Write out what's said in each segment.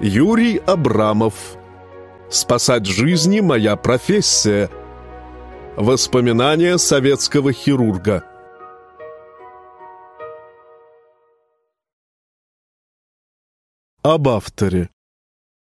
Юрий Абрамов. Спасать жизни – моя профессия. Воспоминания советского хирурга. Об авторе.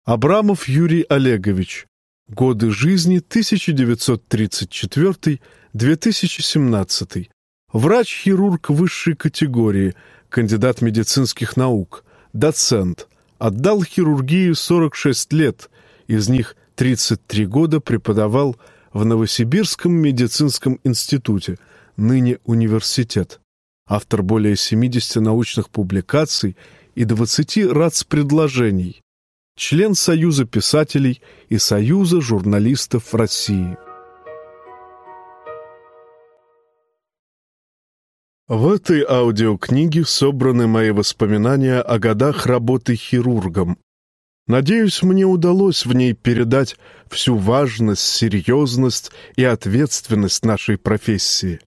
Абрамов Юрий Олегович. Годы жизни 1934-2017. Врач-хирург высшей категории, кандидат медицинских наук, доцент – Отдал хирургии 46 лет, из них 33 года преподавал в Новосибирском медицинском институте, ныне университет. Автор более 70 научных публикаций и 20 РАЦ-предложений. Член Союза писателей и Союза журналистов России. В этой аудиокниге собраны мои воспоминания о годах работы хирургом. Надеюсь, мне удалось в ней передать всю важность, серьезность и ответственность нашей профессии.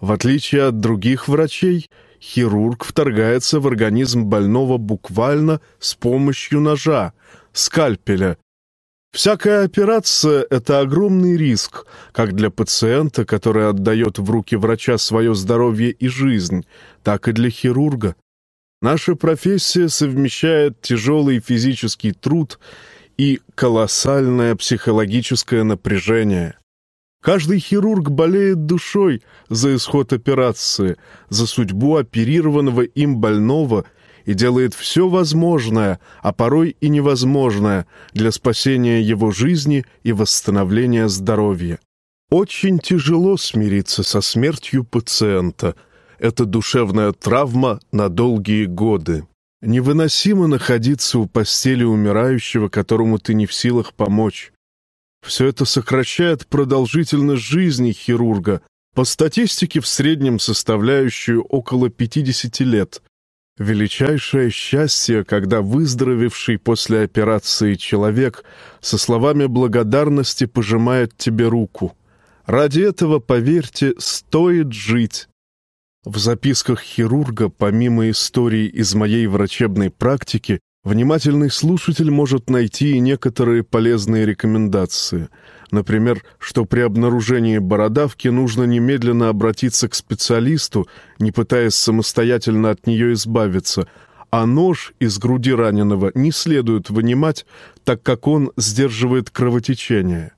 В отличие от других врачей, хирург вторгается в организм больного буквально с помощью ножа, скальпеля, Всякая операция — это огромный риск, как для пациента, который отдает в руки врача свое здоровье и жизнь, так и для хирурга. Наша профессия совмещает тяжелый физический труд и колоссальное психологическое напряжение. Каждый хирург болеет душой за исход операции, за судьбу оперированного им больного и делает все возможное, а порой и невозможное для спасения его жизни и восстановления здоровья. Очень тяжело смириться со смертью пациента. Это душевная травма на долгие годы. Невыносимо находиться у постели умирающего, которому ты не в силах помочь. Все это сокращает продолжительность жизни хирурга, по статистике в среднем составляющую около 50 лет. Величайшее счастье, когда выздоровевший после операции человек со словами благодарности пожимает тебе руку. Ради этого, поверьте, стоит жить. В записках хирурга, помимо историй из моей врачебной практики, внимательный слушатель может найти и некоторые полезные рекомендации — Например, что при обнаружении бородавки нужно немедленно обратиться к специалисту, не пытаясь самостоятельно от нее избавиться, а нож из груди раненого не следует вынимать, так как он сдерживает кровотечение.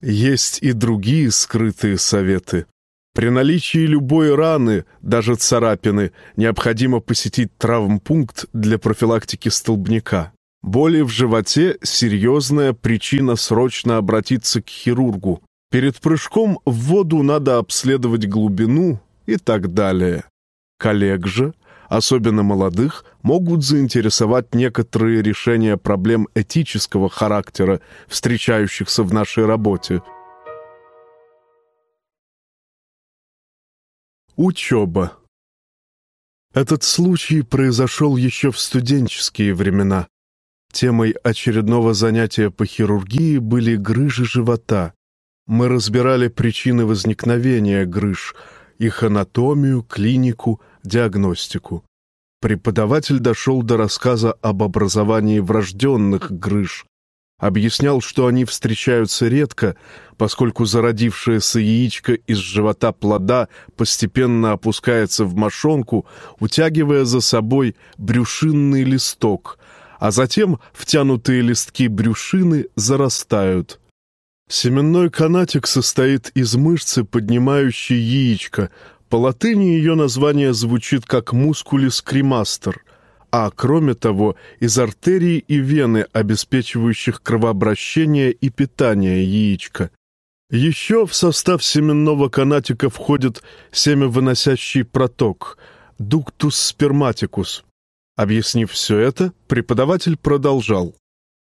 Есть и другие скрытые советы. При наличии любой раны, даже царапины, необходимо посетить травмпункт для профилактики столбняка. Боли в животе — серьезная причина срочно обратиться к хирургу. Перед прыжком в воду надо обследовать глубину и так далее. Коллег же, особенно молодых, могут заинтересовать некоторые решения проблем этического характера, встречающихся в нашей работе. Учеба. Этот случай произошел еще в студенческие времена. Темой очередного занятия по хирургии были грыжи живота. Мы разбирали причины возникновения грыж, их анатомию, клинику, диагностику. Преподаватель дошел до рассказа об образовании врожденных грыж, объяснял, что они встречаются редко, поскольку зародившееся яичко из живота плода постепенно опускается в мошонку, утягивая за собой брюшинный листок, а затем втянутые листки брюшины зарастают. Семенной канатик состоит из мышцы, поднимающей яичко. По латыни ее название звучит как мускулис кремастер, а кроме того из артерий и вены, обеспечивающих кровообращение и питание яичка. Еще в состав семенного канатика входит семявыносящий проток – дуктус сперматикус – Объяснив все это, преподаватель продолжал.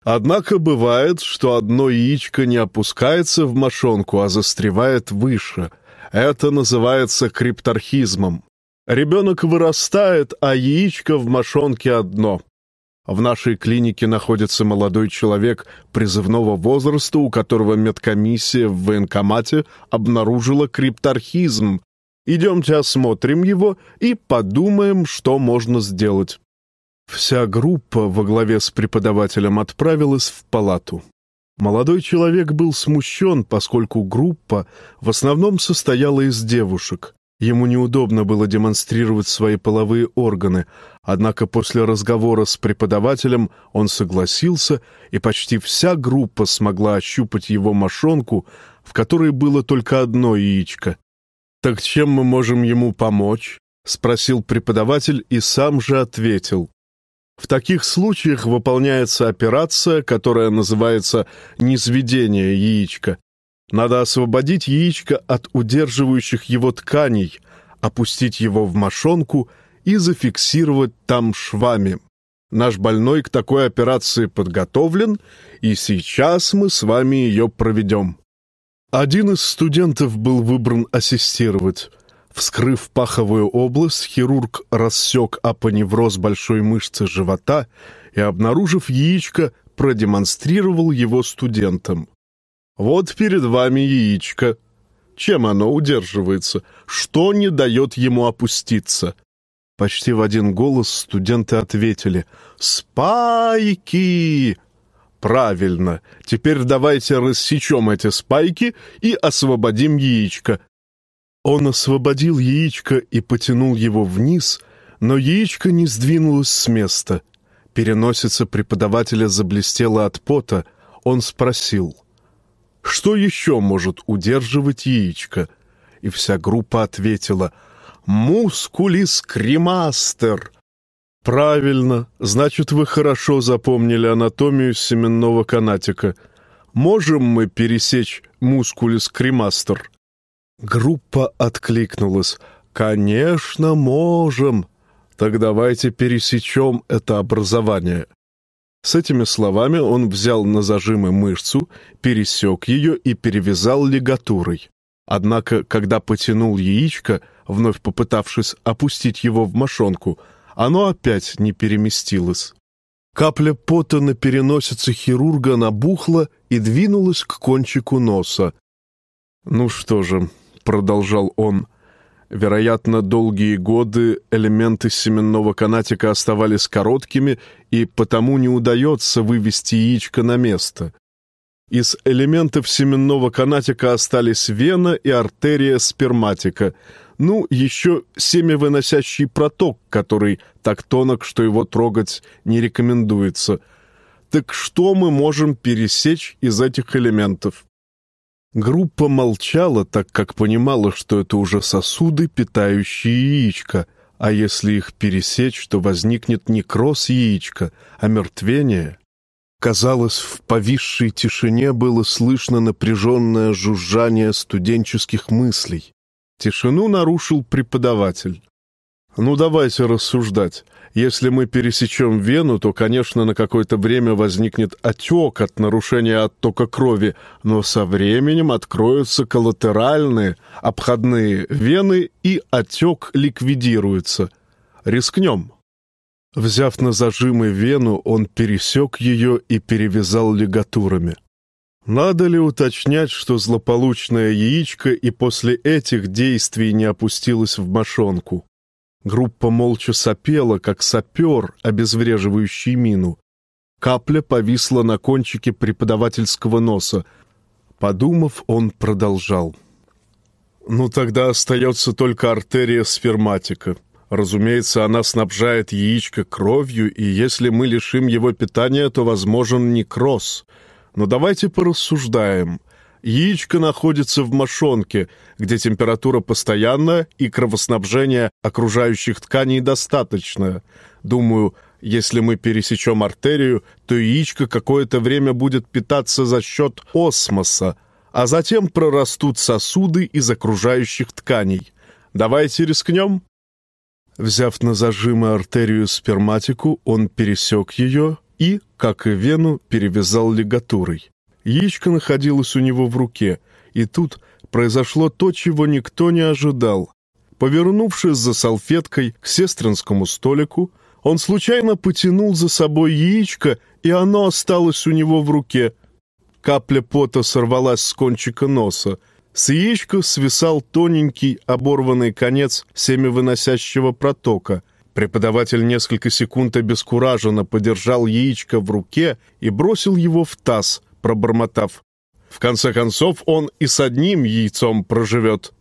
Однако бывает, что одно яичко не опускается в мошонку, а застревает выше. Это называется крипторхизмом. Ребенок вырастает, а яичко в мошонке одно. В нашей клинике находится молодой человек призывного возраста, у которого медкомиссия в военкомате обнаружила крипторхизм. Идемте осмотрим его и подумаем, что можно сделать. Вся группа во главе с преподавателем отправилась в палату. Молодой человек был смущен, поскольку группа в основном состояла из девушек. Ему неудобно было демонстрировать свои половые органы, однако после разговора с преподавателем он согласился, и почти вся группа смогла ощупать его мошонку, в которой было только одно яичко. «Так чем мы можем ему помочь?» — спросил преподаватель и сам же ответил. В таких случаях выполняется операция, которая называется «низведение яичка». Надо освободить яичко от удерживающих его тканей, опустить его в мошонку и зафиксировать там швами. Наш больной к такой операции подготовлен, и сейчас мы с вами ее проведем. Один из студентов был выбран ассистировать. Вскрыв паховую область, хирург рассек апоневроз большой мышцы живота и, обнаружив яичко, продемонстрировал его студентам. «Вот перед вами яичко. Чем оно удерживается? Что не дает ему опуститься?» Почти в один голос студенты ответили «Спайки!» «Правильно. Теперь давайте рассечем эти спайки и освободим яичко. Он освободил яичко и потянул его вниз, но яичко не сдвинулось с места. Переносица преподавателя заблестела от пота. Он спросил, что еще может удерживать яичко? И вся группа ответила, «Мускулис кремастер». «Правильно. Значит, вы хорошо запомнили анатомию семенного канатика. Можем мы пересечь мускулис кремастер?» Группа откликнулась. «Конечно, можем. Так давайте пересечем это образование». С этими словами он взял на зажимы мышцу, пересек ее и перевязал лигатурой. Однако, когда потянул яичко, вновь попытавшись опустить его в мошонку, оно опять не переместилось. Капля пота на переносице хирурга набухла и двинулась к кончику носа. «Ну что же, — продолжал он. Вероятно, долгие годы элементы семенного канатика оставались короткими, и потому не удается вывести яичко на место. Из элементов семенного канатика остались вена и артерия сперматика, ну, еще семявыносящий проток, который так тонок, что его трогать не рекомендуется. Так что мы можем пересечь из этих элементов? Группа молчала, так как понимала, что это уже сосуды, питающие яичко, а если их пересечь, то возникнет не кросс яичка, а мертвение. Казалось, в повисшей тишине было слышно напряженное жужжание студенческих мыслей. Тишину нарушил преподаватель. «Ну, давайте рассуждать. Если мы пересечем вену, то, конечно, на какое-то время возникнет отек от нарушения оттока крови, но со временем откроются коллатеральные, обходные вены, и отек ликвидируется. Рискнем. Взяв на зажимы вену, он пересек ее и перевязал лигатурами. Надо ли уточнять, что злополучное яичко и после этих действий не опустилось в мошонку? Группа молча сопела, как сапер, обезвреживающий мину. Капля повисла на кончике преподавательского носа. Подумав, он продолжал. «Ну, тогда остается только артерия сферматика. Разумеется, она снабжает яичко кровью, и если мы лишим его питания, то возможен некроз. Но давайте порассуждаем. Яичко находится в мошонке, где температура постоянная и кровоснабжение окружающих тканей достаточное. Думаю, если мы пересечем артерию, то яичко какое-то время будет питаться за счет осмоса, а затем прорастут сосуды из окружающих тканей. Давайте рискнем. Взяв на зажимы артерию сперматику, он пересек ее и, как и вену, перевязал лигатурой. Яичко находилось у него в руке, и тут произошло то, чего никто не ожидал. Повернувшись за салфеткой к сестринскому столику, он случайно потянул за собой яичко, и оно осталось у него в руке. Капля пота сорвалась с кончика носа. С яичка свисал тоненький оборванный конец семявыносящего протока. Преподаватель несколько секунд обескураженно подержал яичко в руке и бросил его в таз, пробормотав. В конце концов, он и с одним яйцом проживет.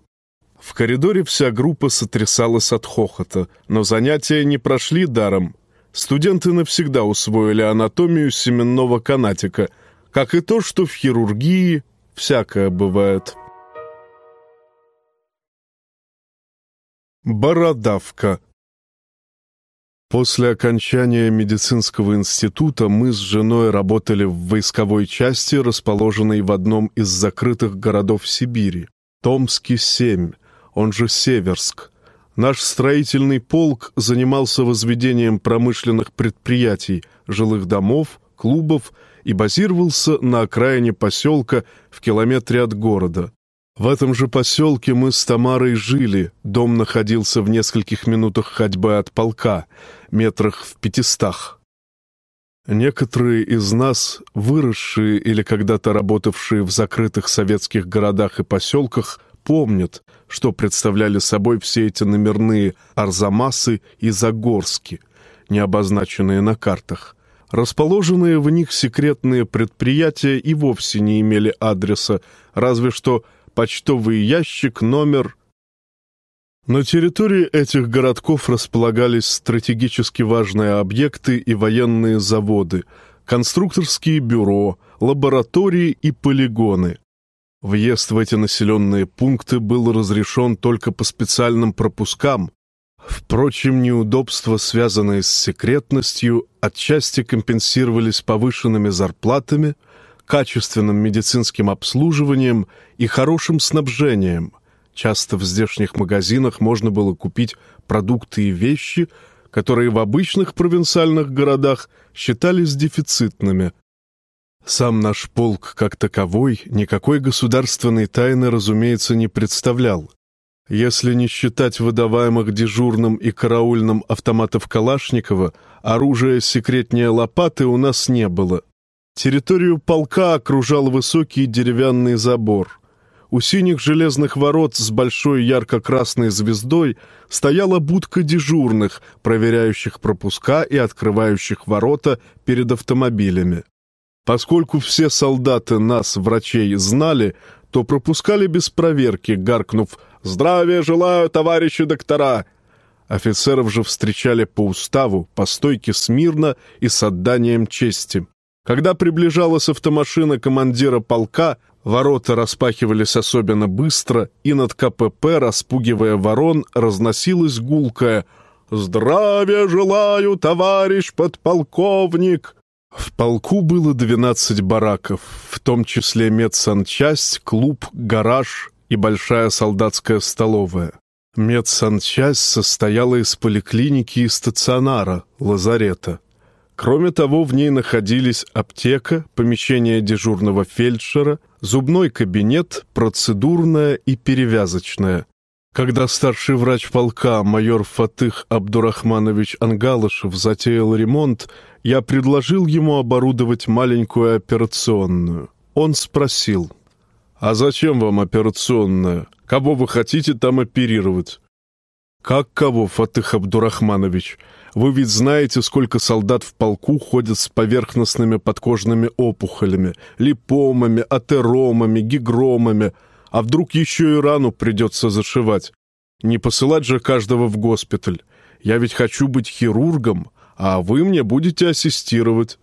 В коридоре вся группа сотрясалась от хохота, но занятия не прошли даром. Студенты навсегда усвоили анатомию семенного канатика, как и то, что в хирургии всякое бывает. Бородавка После окончания медицинского института мы с женой работали в войсковой части, расположенной в одном из закрытых городов Сибири, Томске-7, он же Северск. Наш строительный полк занимался возведением промышленных предприятий, жилых домов, клубов и базировался на окраине поселка в километре от города. В этом же поселке мы с Тамарой жили, дом находился в нескольких минутах ходьбы от полка, метрах в пятистах. Некоторые из нас, выросшие или когда-то работавшие в закрытых советских городах и поселках, помнят, что представляли собой все эти номерные арзамасы и загорски, не обозначенные на картах. Расположенные в них секретные предприятия и вовсе не имели адреса, разве что почтовый ящик, номер. На территории этих городков располагались стратегически важные объекты и военные заводы, конструкторские бюро, лаборатории и полигоны. Въезд в эти населенные пункты был разрешен только по специальным пропускам. Впрочем, неудобства, связанные с секретностью, отчасти компенсировались повышенными зарплатами – качественным медицинским обслуживанием и хорошим снабжением. Часто в здешних магазинах можно было купить продукты и вещи, которые в обычных провинциальных городах считались дефицитными. Сам наш полк, как таковой, никакой государственной тайны, разумеется, не представлял. Если не считать выдаваемых дежурным и караульным автоматов Калашникова, оружия секретнее лопаты у нас не было. Территорию полка окружал высокий деревянный забор. У синих железных ворот с большой ярко-красной звездой стояла будка дежурных, проверяющих пропуска и открывающих ворота перед автомобилями. Поскольку все солдаты нас, врачей, знали, то пропускали без проверки, гаркнув «Здравия желаю, товарищи доктора!» Офицеров же встречали по уставу, по стойке смирно и с отданием чести. Когда приближалась автомашина командира полка, ворота распахивались особенно быстро, и над КПП, распугивая ворон, разносилась гулкая «Здравия желаю, товарищ подполковник!» В полку было 12 бараков, в том числе медсанчасть, клуб, гараж и большая солдатская столовая. Медсанчасть состояла из поликлиники и стационара, лазарета. Кроме того, в ней находились аптека, помещение дежурного фельдшера, зубной кабинет, процедурная и перевязочная. Когда старший врач полка, майор Фатых Абдурахманович Ангалышев, затеял ремонт, я предложил ему оборудовать маленькую операционную. Он спросил, «А зачем вам операционная? Кого вы хотите там оперировать?» «Как кого, Фатых Абдурахманович? Вы ведь знаете, сколько солдат в полку ходят с поверхностными подкожными опухолями, липомами, атеромами, гигромами. А вдруг еще и рану придется зашивать? Не посылать же каждого в госпиталь. Я ведь хочу быть хирургом, а вы мне будете ассистировать».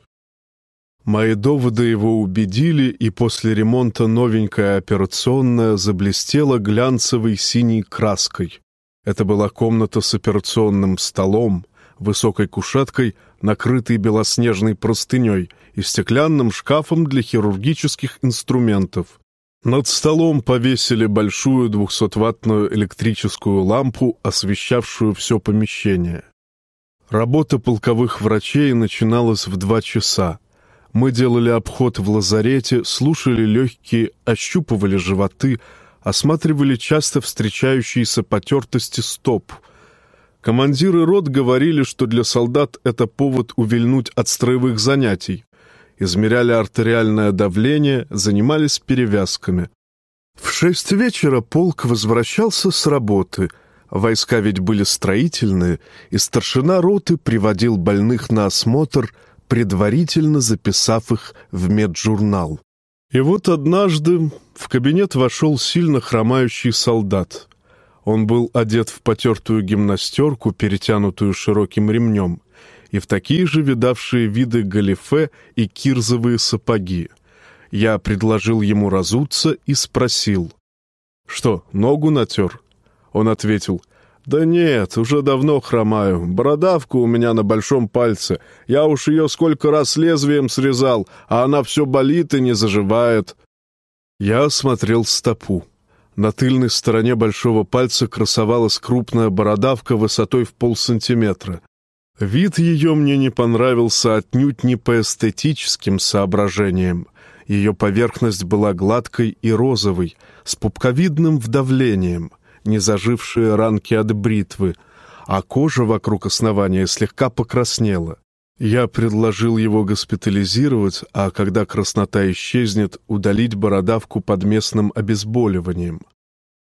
Мои доводы его убедили, и после ремонта новенькая операционная заблестела глянцевой синей краской. Это была комната с операционным столом, высокой кушеткой, накрытой белоснежной простыней и стеклянным шкафом для хирургических инструментов. Над столом повесили большую двухсотваттную электрическую лампу, освещавшую все помещение. Работа полковых врачей начиналась в два часа. Мы делали обход в лазарете, слушали легкие, ощупывали животы, осматривали часто встречающиеся потертости стоп — Командиры рот говорили, что для солдат это повод увильнуть от строевых занятий. Измеряли артериальное давление, занимались перевязками. В шесть вечера полк возвращался с работы. Войска ведь были строительные, и старшина роты приводил больных на осмотр, предварительно записав их в меджурнал. И вот однажды в кабинет вошел сильно хромающий солдат. Он был одет в потертую гимнастерку, перетянутую широким ремнем, и в такие же видавшие виды галифе и кирзовые сапоги. Я предложил ему разуться и спросил. «Что, ногу натер?» Он ответил. «Да нет, уже давно хромаю. Бородавка у меня на большом пальце. Я уж ее сколько раз лезвием срезал, а она все болит и не заживает». Я осмотрел стопу. На тыльной стороне большого пальца красовалась крупная бородавка высотой в полсантиметра. Вид ее мне не понравился отнюдь не по эстетическим соображениям. Ее поверхность была гладкой и розовой, с пупковидным вдавлением, не зажившие ранки от бритвы, а кожа вокруг основания слегка покраснела. Я предложил его госпитализировать, а когда краснота исчезнет, удалить бородавку под местным обезболиванием.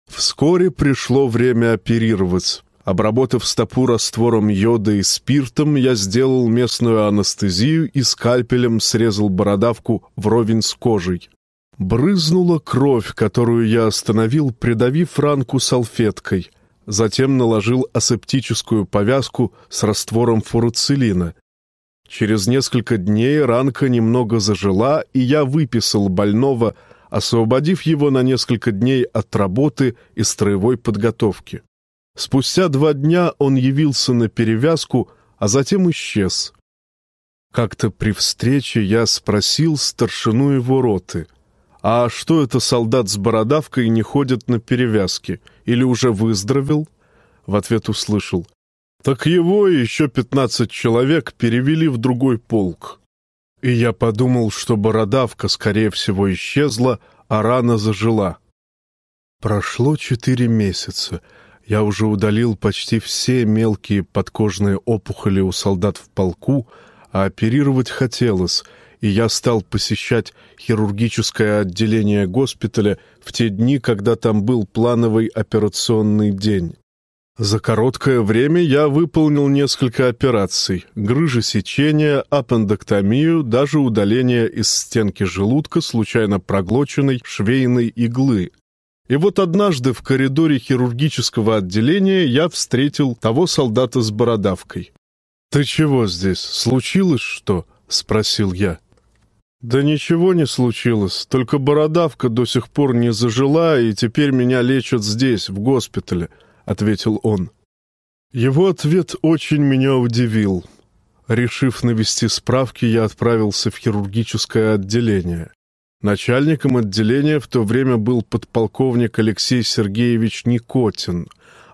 Вскоре пришло время оперировать. Обработав стопу раствором йода и спиртом, я сделал местную анестезию и скальпелем срезал бородавку вровень с кожей. Брызнула кровь, которую я остановил, придавив ранку салфеткой. Затем наложил асептическую повязку с раствором фуруцилина. Через несколько дней ранка немного зажила, и я выписал больного, освободив его на несколько дней от работы и строевой подготовки. Спустя два дня он явился на перевязку, а затем исчез. Как-то при встрече я спросил старшину его роты, «А что это солдат с бородавкой не ходит на перевязки? Или уже выздоровел?» В ответ услышал, «Так его и еще пятнадцать человек перевели в другой полк». И я подумал, что бородавка, скорее всего, исчезла, а рана зажила. Прошло четыре месяца — я уже удалил почти все мелкие подкожные опухоли у солдат в полку, а оперировать хотелось, и я стал посещать хирургическое отделение госпиталя в те дни, когда там был плановый операционный день. За короткое время я выполнил несколько операций – грыжи сечения, аппендэктомию, даже удаление из стенки желудка случайно проглоченной швейной иглы, и вот однажды в коридоре хирургического отделения я встретил того солдата с бородавкой. «Ты чего здесь? Случилось что?» — спросил я. «Да ничего не случилось, только бородавка до сих пор не зажила, и теперь меня лечат здесь, в госпитале», — ответил он. Его ответ очень меня удивил. Решив навести справки, я отправился в хирургическое отделение. Начальником отделения в то время был подполковник Алексей Сергеевич Никотин,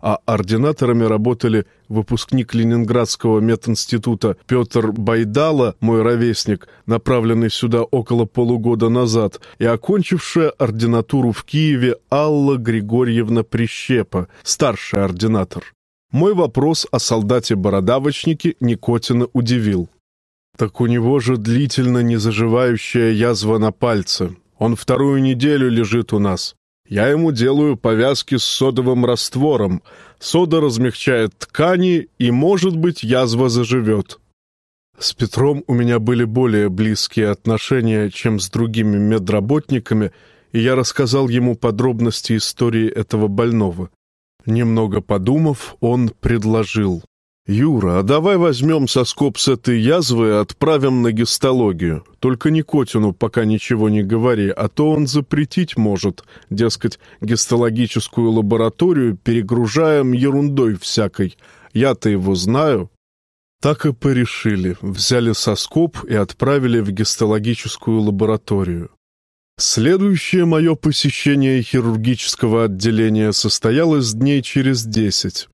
а ординаторами работали выпускник Ленинградского мединститута Петр Байдала, мой ровесник, направленный сюда около полугода назад, и окончившая ординатуру в Киеве Алла Григорьевна Прищепа, старший ординатор. Мой вопрос о солдате-бородавочнике Никотина удивил. Так у него же длительно незаживающая язва на пальце. Он вторую неделю лежит у нас. Я ему делаю повязки с содовым раствором. Сода размягчает ткани, и, может быть, язва заживет. С Петром у меня были более близкие отношения, чем с другими медработниками, и я рассказал ему подробности истории этого больного. Немного подумав, он предложил. «Юра, а давай возьмем соскоб с этой язвы и отправим на гистологию. Только Никотину пока ничего не говори, а то он запретить может. Дескать, гистологическую лабораторию перегружаем ерундой всякой. Я-то его знаю». Так и порешили. Взяли соскоб и отправили в гистологическую лабораторию. Следующее мое посещение хирургического отделения состоялось дней через десять.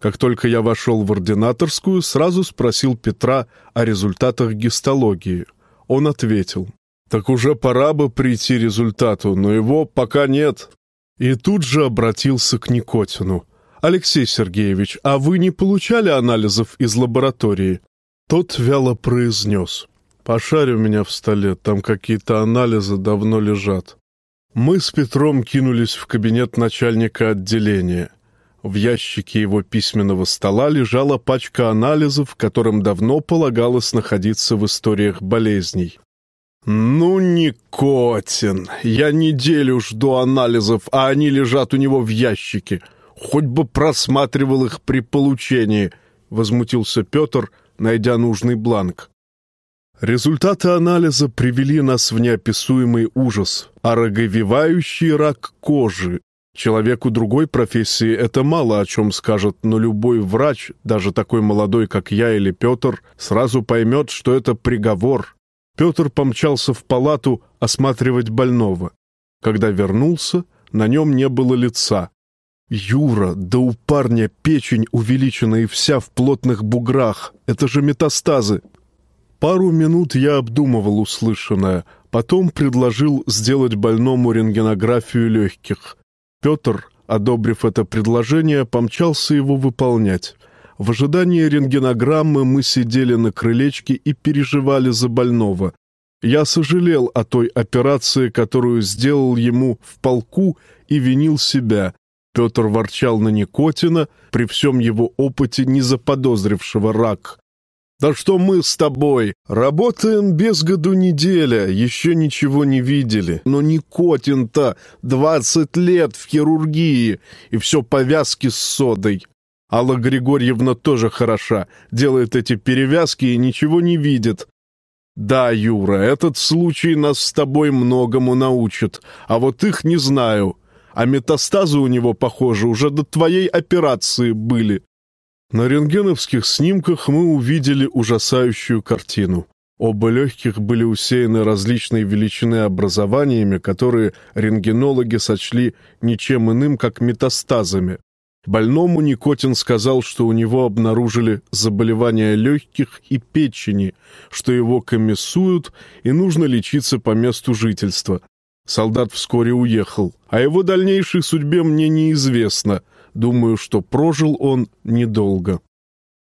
Как только я вошел в ординаторскую, сразу спросил Петра о результатах гистологии. Он ответил, «Так уже пора бы прийти результату, но его пока нет». И тут же обратился к Никотину. «Алексей Сергеевич, а вы не получали анализов из лаборатории?» Тот вяло произнес. «Пошарь у меня в столе, там какие-то анализы давно лежат». Мы с Петром кинулись в кабинет начальника отделения. В ящике его письменного стола лежала пачка анализов, которым давно полагалось находиться в историях болезней. «Ну, Никотин, я неделю жду анализов, а они лежат у него в ящике. Хоть бы просматривал их при получении», — возмутился Петр, найдя нужный бланк. Результаты анализа привели нас в неописуемый ужас. Ороговевающий рак кожи. Человеку другой профессии это мало о чем скажет, но любой врач, даже такой молодой, как я или Петр, сразу поймет, что это приговор, Петр помчался в палату осматривать больного. Когда вернулся, на нем не было лица. «Юра, да у парня печень увеличена и вся в плотных буграх. Это же метастазы!» Пару минут я обдумывал услышанное, потом предложил сделать больному рентгенографию легких. Петр, одобрив это предложение, помчался его выполнять. В ожидании рентгенограммы мы сидели на крылечке и переживали за больного. Я сожалел о той операции, которую сделал ему в полку, и винил себя. Петр ворчал на Никотина, при всем его опыте не заподозрившего рак. «Да что мы с тобой? Работаем без году неделя, еще ничего не видели. Но Никотин-то двадцать лет в хирургии, и все повязки с содой. Алла Григорьевна тоже хороша, делает эти перевязки и ничего не видит. Да, Юра, этот случай нас с тобой многому научит, а вот их не знаю. А метастазы у него, похоже, уже до твоей операции были. На рентгеновских снимках мы увидели ужасающую картину. Оба легких были усеяны различной величины образованиями, которые рентгенологи сочли ничем иным, как метастазами. Больному Никотин сказал, что у него обнаружили заболевания легких и печени, что его комиссуют и нужно лечиться по месту жительства. Солдат вскоре уехал. О его дальнейшей судьбе мне неизвестно. Думаю, что прожил он недолго.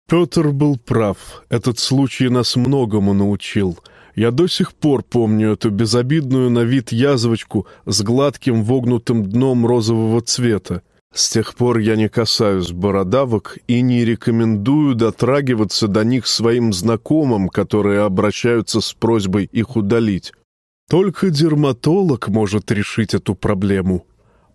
Петр был прав. Этот случай нас многому научил. Я до сих пор помню эту безобидную на вид язвочку с гладким вогнутым дном розового цвета. С тех пор я не касаюсь бородавок и не рекомендую дотрагиваться до них своим знакомым, которые обращаются с просьбой их удалить. Только дерматолог может решить эту проблему.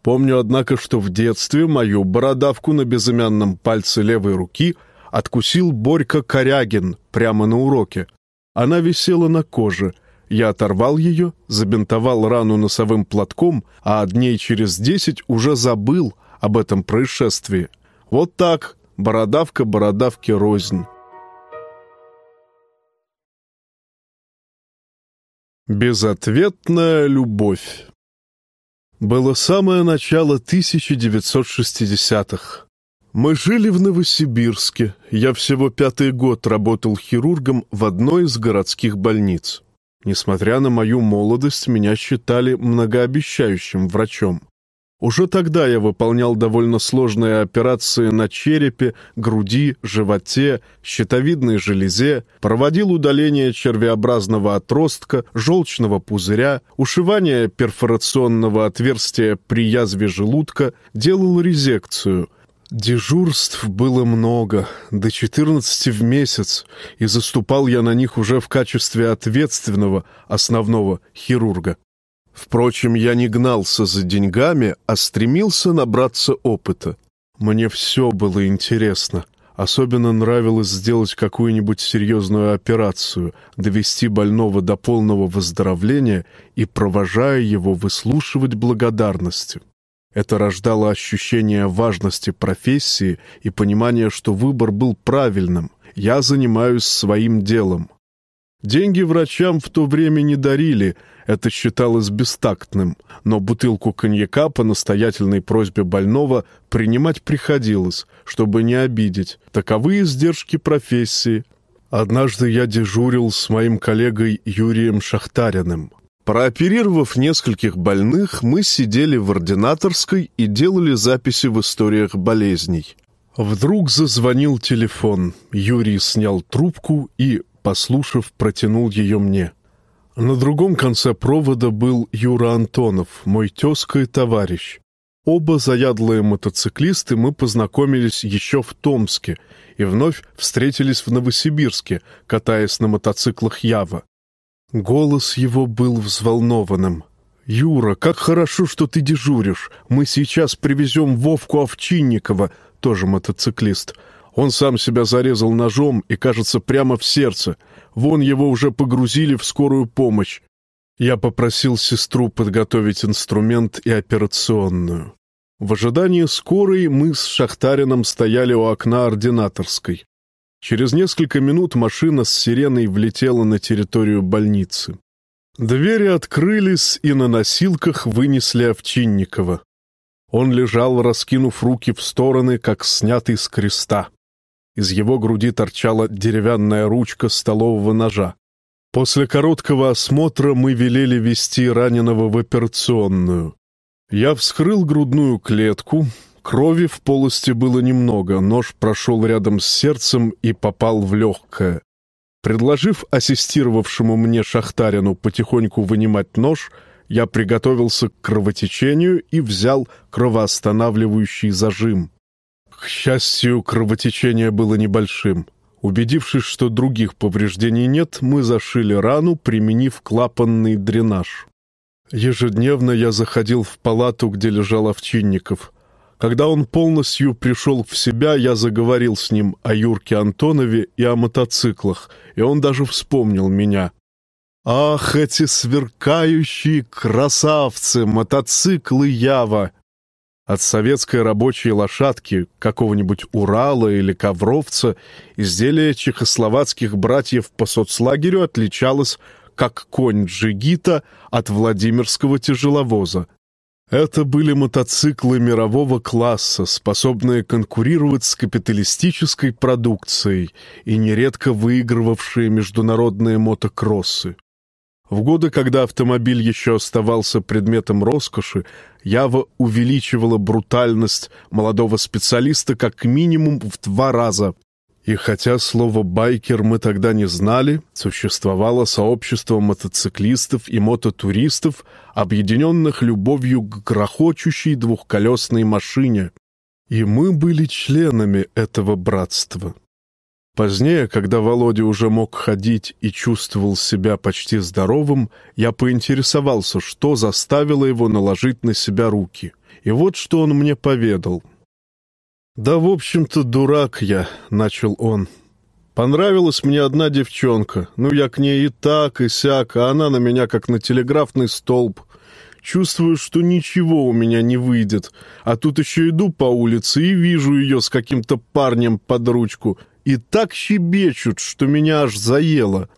Помню, однако, что в детстве мою бородавку на безымянном пальце левой руки откусил Борька Корягин прямо на уроке. Она висела на коже. Я оторвал ее, забинтовал рану носовым платком, а дней через десять уже забыл, об этом происшествии. Вот так, бородавка бородавки рознь. Безответная любовь Было самое начало 1960-х. Мы жили в Новосибирске. Я всего пятый год работал хирургом в одной из городских больниц. Несмотря на мою молодость, меня считали многообещающим врачом. Уже тогда я выполнял довольно сложные операции на черепе, груди, животе, щитовидной железе, проводил удаление червеобразного отростка, желчного пузыря, ушивание перфорационного отверстия при язве желудка, делал резекцию. Дежурств было много, до 14 в месяц, и заступал я на них уже в качестве ответственного, основного хирурга. Впрочем, я не гнался за деньгами, а стремился набраться опыта. Мне все было интересно. Особенно нравилось сделать какую-нибудь серьезную операцию, довести больного до полного выздоровления и, провожая его, выслушивать благодарностью. Это рождало ощущение важности профессии и понимание, что выбор был правильным. Я занимаюсь своим делом. Деньги врачам в то время не дарили, это считалось бестактным, но бутылку коньяка по настоятельной просьбе больного принимать приходилось, чтобы не обидеть. Таковы издержки профессии. Однажды я дежурил с моим коллегой Юрием Шахтариным. Прооперировав нескольких больных, мы сидели в ординаторской и делали записи в историях болезней. Вдруг зазвонил телефон. Юрий снял трубку и, послушав, протянул ее мне. На другом конце провода был Юра Антонов, мой тезка и товарищ. Оба заядлые мотоциклисты мы познакомились еще в Томске и вновь встретились в Новосибирске, катаясь на мотоциклах Ява. Голос его был взволнованным. «Юра, как хорошо, что ты дежуришь. Мы сейчас привезем Вовку Овчинникова, тоже мотоциклист. Он сам себя зарезал ножом и, кажется, прямо в сердце. Вон его уже погрузили в скорую помощь. Я попросил сестру подготовить инструмент и операционную. В ожидании скорой мы с Шахтарином стояли у окна ординаторской. Через несколько минут машина с сиреной влетела на территорию больницы. Двери открылись, и на носилках вынесли Овчинникова. Он лежал, раскинув руки в стороны, как снятый с креста. Из его груди торчала деревянная ручка столового ножа. После короткого осмотра мы велели вести раненого в операционную. Я вскрыл грудную клетку. Крови в полости было немного, нож прошел рядом с сердцем и попал в легкое. Предложив ассистировавшему мне шахтарину потихоньку вынимать нож, я приготовился к кровотечению и взял кровоостанавливающий зажим. К счастью, кровотечение было небольшим. Убедившись, что других повреждений нет, мы зашили рану, применив клапанный дренаж. Ежедневно я заходил в палату, где лежал Овчинников. Когда он полностью пришел в себя, я заговорил с ним о Юрке Антонове и о мотоциклах, и он даже вспомнил меня. «Ах, эти сверкающие красавцы, мотоциклы Ява! От советской рабочей лошадки, какого-нибудь Урала или Ковровца, изделие чехословацких братьев по соцлагерю отличалось как конь джигита от Владимирского тяжеловоза. Это были мотоциклы мирового класса, способные конкурировать с капиталистической продукцией и нередко выигрывавшие международные мотокроссы. В годы, когда автомобиль еще оставался предметом роскоши, Ява увеличивала брутальность молодого специалиста как минимум в два раза. И хотя слово «байкер» мы тогда не знали, существовало сообщество мотоциклистов и мототуристов, объединенных любовью к грохочущей двухколесной машине. И мы были членами этого братства. Позднее, когда Володя уже мог ходить и чувствовал себя почти здоровым, я поинтересовался, что заставило его наложить на себя руки. И вот что он мне поведал. «Да, в общем-то, дурак я», — начал он. «Понравилась мне одна девчонка. Ну, я к ней и так, и сяк, а она на меня как на телеграфный столб. Чувствую, что ничего у меня не выйдет. А тут еще иду по улице и вижу ее с каким-то парнем под ручку — и так щебечут, что меня аж заело.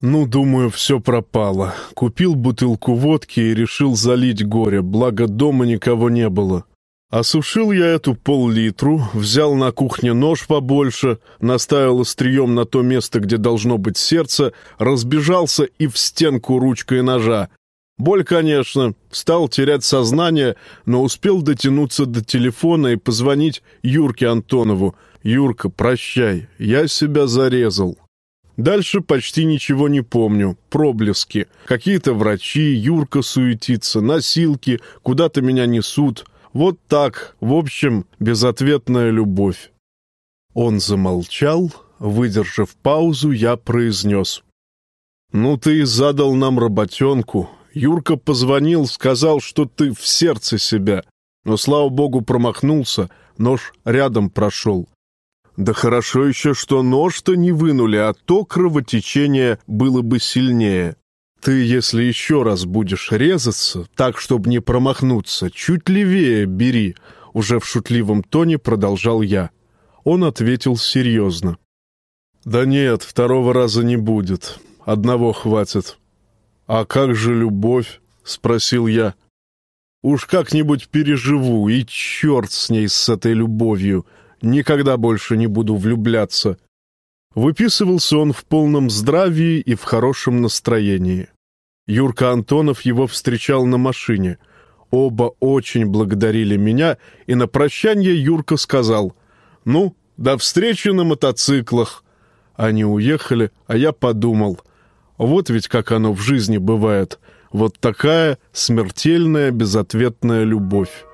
Ну, думаю, все пропало. Купил бутылку водки и решил залить горе, благо дома никого не было. Осушил я эту пол-литру, взял на кухне нож побольше, наставил острием на то место, где должно быть сердце, разбежался и в стенку ручкой ножа. Боль, конечно, стал терять сознание, но успел дотянуться до телефона и позвонить Юрке Антонову. «Юрка, прощай, я себя зарезал». Дальше почти ничего не помню. Проблески. Какие-то врачи, Юрка суетится, носилки, куда-то меня несут. Вот так, в общем, безответная любовь. Он замолчал, выдержав паузу, я произнес. «Ну ты задал нам работенку. Юрка позвонил, сказал, что ты в сердце себя. Но, слава богу, промахнулся, нож рядом прошел. Да хорошо еще, что нож-то не вынули, а то кровотечение было бы сильнее. Ты, если еще раз будешь резаться, так, чтобы не промахнуться, чуть левее бери, уже в шутливом тоне продолжал я. Он ответил серьезно. Да нет, второго раза не будет. Одного хватит. А как же любовь? Спросил я. Уж как-нибудь переживу, и черт с ней, с этой любовью. Никогда больше не буду влюбляться. Выписывался он в полном здравии и в хорошем настроении. Юрка Антонов его встречал на машине. Оба очень благодарили меня, и на прощание Юрка сказал, «Ну, до встречи на мотоциклах». Они уехали, а я подумал, вот ведь как оно в жизни бывает, вот такая смертельная безответная любовь.